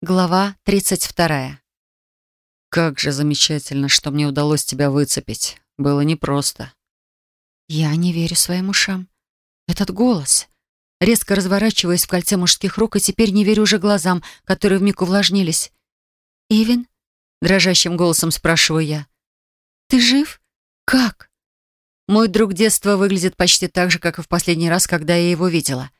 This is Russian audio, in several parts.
Глава 32. «Как же замечательно, что мне удалось тебя выцепить. Было непросто». Я не верю своим ушам. Этот голос. Резко разворачиваясь в кольце мужских рук, и теперь не верю уже глазам, которые вмиг увлажнились. «Ивен?» — дрожащим голосом спрашиваю я. «Ты жив? Как?» Мой друг детства выглядит почти так же, как и в последний раз, когда я его видела.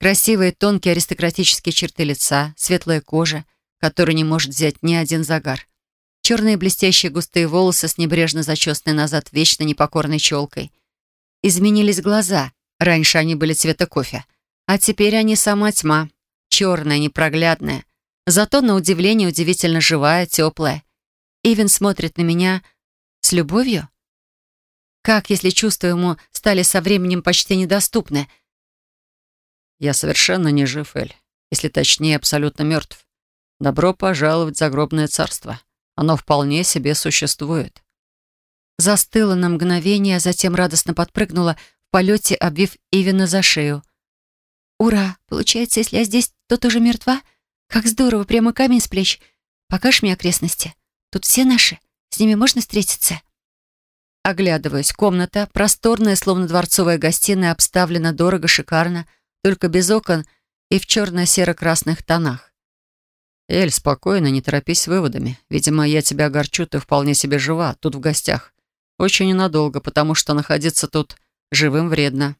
Красивые, тонкие аристократические черты лица, светлая кожа, которую не может взять ни один загар. Черные блестящие густые волосы с небрежно зачесанной назад вечно непокорной челкой. Изменились глаза. Раньше они были цвета кофе. А теперь они сама тьма. Черная, непроглядная. Зато, на удивление, удивительно живая, теплая. Ивен смотрит на меня с любовью. Как, если чувства ему стали со временем почти недоступны — я совершенно не жив, Эль. Если точнее, абсолютно мертв. Добро пожаловать в загробное царство. Оно вполне себе существует. Застыла на мгновение, а затем радостно подпрыгнула в полете, обвив Ивина за шею. «Ура! Получается, если я здесь, то тоже мертва? Как здорово, прямо камень с плеч. Покажешь мне окрестности? Тут все наши. С ними можно встретиться?» Оглядываюсь. Комната, просторная, словно дворцовая гостиная, обставлена дорого, шикарно — только без окон и в черно-серо-красных тонах. «Эль, спокойно, не торопись с выводами. Видимо, я тебя огорчу, ты вполне себе жива, тут в гостях. Очень ненадолго, потому что находиться тут живым вредно».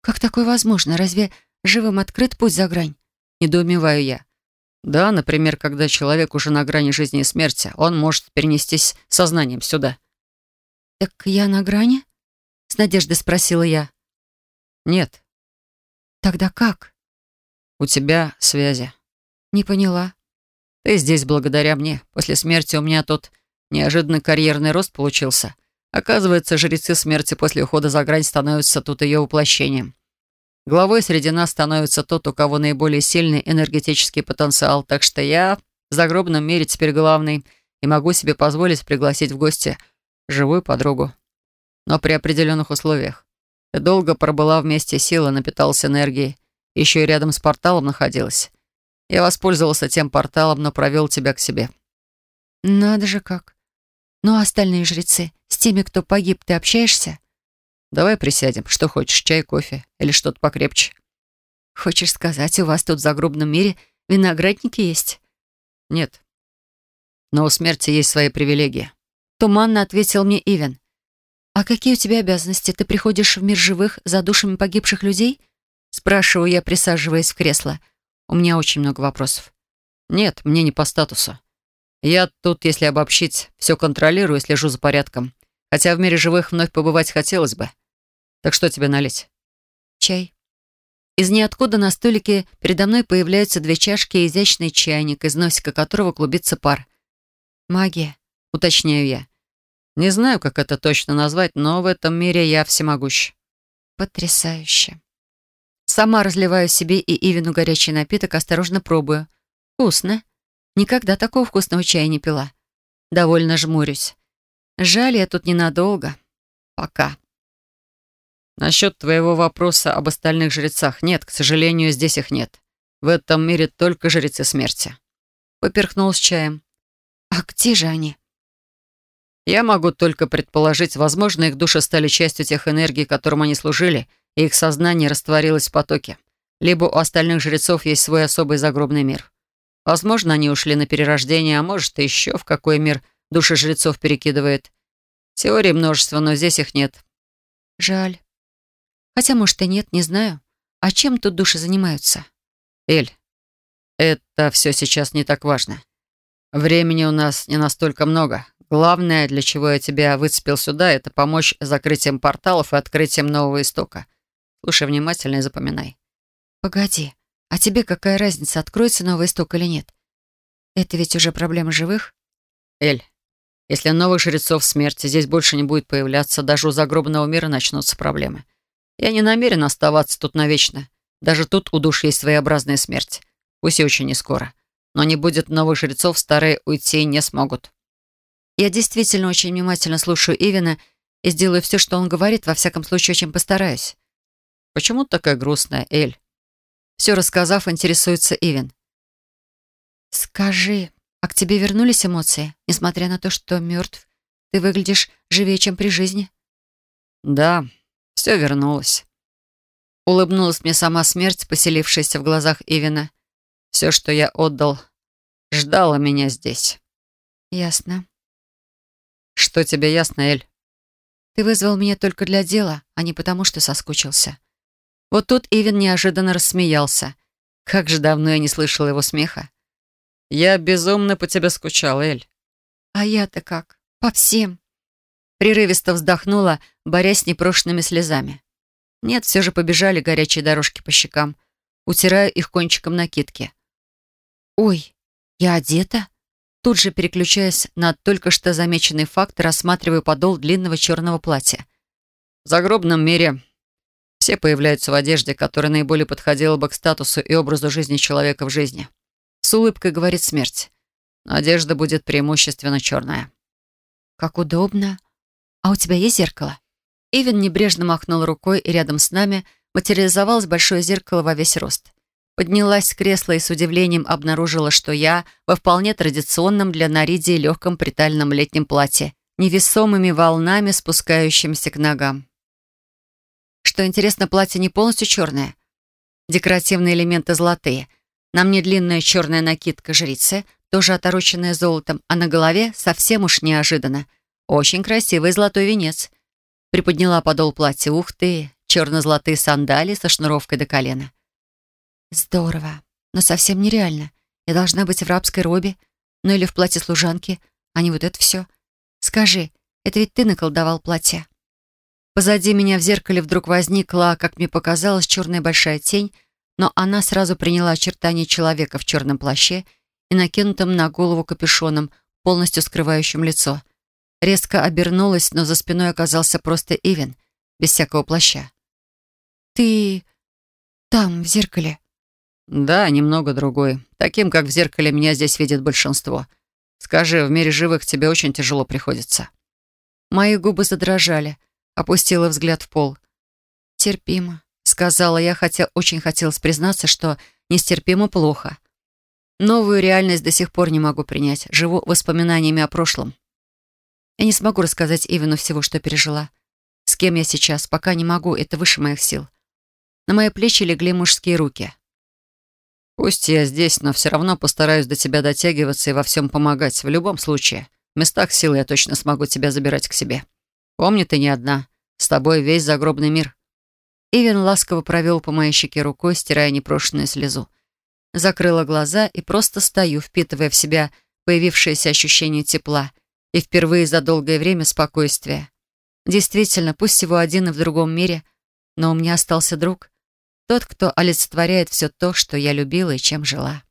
«Как такое возможно? Разве живым открыт путь за грань?» Недоумеваю я. «Да, например, когда человек уже на грани жизни и смерти, он может перенестись сознанием сюда». «Так я на грани?» — с надеждой спросила я. «Нет, Тогда как? У тебя связи. Не поняла. Ты здесь благодаря мне. После смерти у меня тут неожиданный карьерный рост получился. Оказывается, жрецы смерти после ухода за грань становятся тут ее воплощением. Главой среди нас становится тот, у кого наиболее сильный энергетический потенциал, так что я в загробном мире теперь главный и могу себе позволить пригласить в гости живую подругу. Но при определенных условиях. Долго пробыла вместе силы, напиталась энергией. Еще и рядом с порталом находилась. Я воспользовался тем порталом, но провел тебя к себе. Надо же как. Ну а остальные жрецы, с теми, кто погиб, ты общаешься? Давай присядем. Что хочешь, чай, кофе или что-то покрепче? Хочешь сказать, у вас тут в загробном мире виноградники есть? Нет. Но у смерти есть свои привилегии. Туманно ответил мне Ивен. «А какие у тебя обязанности? Ты приходишь в мир живых за душами погибших людей?» Спрашиваю я, присаживаясь в кресло. У меня очень много вопросов. «Нет, мне не по статусу. Я тут, если обобщить, все контролирую и слежу за порядком. Хотя в мире живых вновь побывать хотелось бы. Так что тебе налить?» «Чай». Из ниоткуда на столике передо мной появляются две чашки и изящный чайник, из носика которого клубится пар. «Магия», — уточняю я. Не знаю, как это точно назвать, но в этом мире я всемогущ. Потрясающе. Сама разливаю себе и Ивину горячий напиток, осторожно пробую. Вкусно. Никогда такого вкусного чая не пила. Довольно жмурюсь. Жаль, я тут ненадолго. Пока. Насчет твоего вопроса об остальных жрецах. Нет, к сожалению, здесь их нет. В этом мире только жрецы смерти. Поперхнул с чаем. А где же они? Я могу только предположить, возможно, их души стали частью тех энергий, которым они служили, и их сознание растворилось в потоке. Либо у остальных жрецов есть свой особый загробный мир. Возможно, они ушли на перерождение, а может, еще в какой мир души жрецов перекидывает. Теорий множество, но здесь их нет. Жаль. Хотя, может, и нет, не знаю. А чем тут души занимаются? Эль, это все сейчас не так важно. Времени у нас не настолько много. Главное, для чего я тебя выцепил сюда, это помочь закрытием порталов и открытием нового истока. Слушай внимательно и запоминай. Погоди, а тебе какая разница, откроется новый исток или нет? Это ведь уже проблема живых? Эль, если новых жрецов смерти здесь больше не будет появляться, даже у загробного мира начнутся проблемы. Я не намерен оставаться тут навечно. Даже тут у душ есть своеобразная смерть. Пусть и очень не скоро. Но не будет новых жрецов, старые уйти не смогут. Я действительно очень внимательно слушаю Ивина и сделаю все, что он говорит, во всяком случае, очень постараюсь. «Почему ты такая грустная, Эль?» Все рассказав, интересуется Ивин. «С «Скажи, а к тебе вернулись эмоции, несмотря на то, что мертв? Ты выглядишь живее, чем при жизни?» «Да, все вернулось». Улыбнулась мне сама смерть, поселившаяся в глазах Ивина. Все, что я отдал, ждало меня здесь. «Ясно». «Что тебе ясно, Эль?» «Ты вызвал меня только для дела, а не потому, что соскучился». Вот тут Ивин неожиданно рассмеялся. Как же давно я не слышала его смеха. «Я безумно по тебе скучал, Эль». «А я-то как? По всем». Прерывисто вздохнула, борясь с непрошенными слезами. Нет, все же побежали горячие дорожки по щекам. Утираю их кончиком накидки. «Ой, я одета?» Тут же переключаясь на только что замеченный факт, рассматриваю подол длинного черного платья. В загробном мире все появляются в одежде, которая наиболее подходила бы к статусу и образу жизни человека в жизни. С улыбкой говорит смерть. Но одежда будет преимущественно черная. «Как удобно. А у тебя есть зеркало?» Ивен небрежно махнул рукой, и рядом с нами материализовалось большое зеркало во весь рост. Поднялась с кресла и с удивлением обнаружила, что я во вполне традиционном для Наридии легком притальном летнем платье, невесомыми волнами, спускающимися к ногам. Что интересно, платье не полностью черное. Декоративные элементы золотые. На мне длинная черная накидка жрицы, тоже отороченная золотом, а на голове совсем уж неожиданно. Очень красивый золотой венец. Приподняла подол платья. Ух ты! Черно-золотые сандалии со шнуровкой до колена. Здорово, но совсем нереально. Я должна быть в рабской робе, ну или в платье служанки, а не вот это все. Скажи, это ведь ты наколдовал платье? Позади меня в зеркале вдруг возникла, как мне показалось, черная большая тень, но она сразу приняла очертания человека в черном плаще и накинутом на голову капюшоном, полностью скрывающим лицо. Резко обернулась, но за спиной оказался просто Ивен, без всякого плаща. «Ты там, в зеркале?» «Да, немного другой. Таким, как в зеркале, меня здесь видит большинство. Скажи, в мире живых тебе очень тяжело приходится». Мои губы задрожали. Опустила взгляд в пол. «Терпимо», — сказала я, хотя очень хотелось признаться, что нестерпимо плохо. Новую реальность до сих пор не могу принять. Живу воспоминаниями о прошлом. Я не смогу рассказать Ивину всего, что пережила. С кем я сейчас, пока не могу, это выше моих сил. На мои плечи легли мужские руки. Пусть я здесь, но все равно постараюсь до тебя дотягиваться и во всем помогать. В любом случае, в местах силы я точно смогу тебя забирать к себе. Помни, ты не одна. С тобой весь загробный мир». Ивен ласково провел по моей щеке рукой, стирая непрошенную слезу. Закрыла глаза и просто стою, впитывая в себя появившееся ощущение тепла и впервые за долгое время спокойствия. Действительно, пусть всего один и в другом мире, но у меня остался друг — тот, кто олицетворяет все то, что я любила и чем жила.